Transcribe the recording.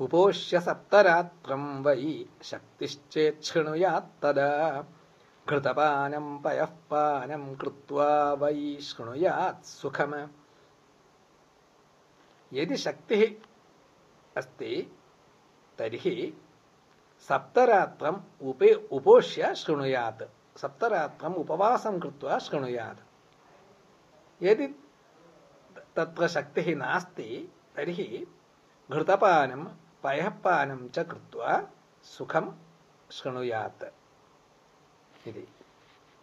उपोष्य सप्तरात्रं वै शक्तिश्चेत् तदा घृतपानं पयः पानं कृत्वा वै शृणुयात् सुखम्। यदि शक्तिः अस्ति, तर्हि सप्तरात्रम् उपे उपोष्य शृणुयात्। सप्तरात्रम् उपवासं कृत्वा शृणुयात्। यदि तत्र शक्तिः नास्ति, तर्हि घृतपानं പയഃപ്പാനം ച കൃത്വ സുഖം ശൃണുയാത് ഇതി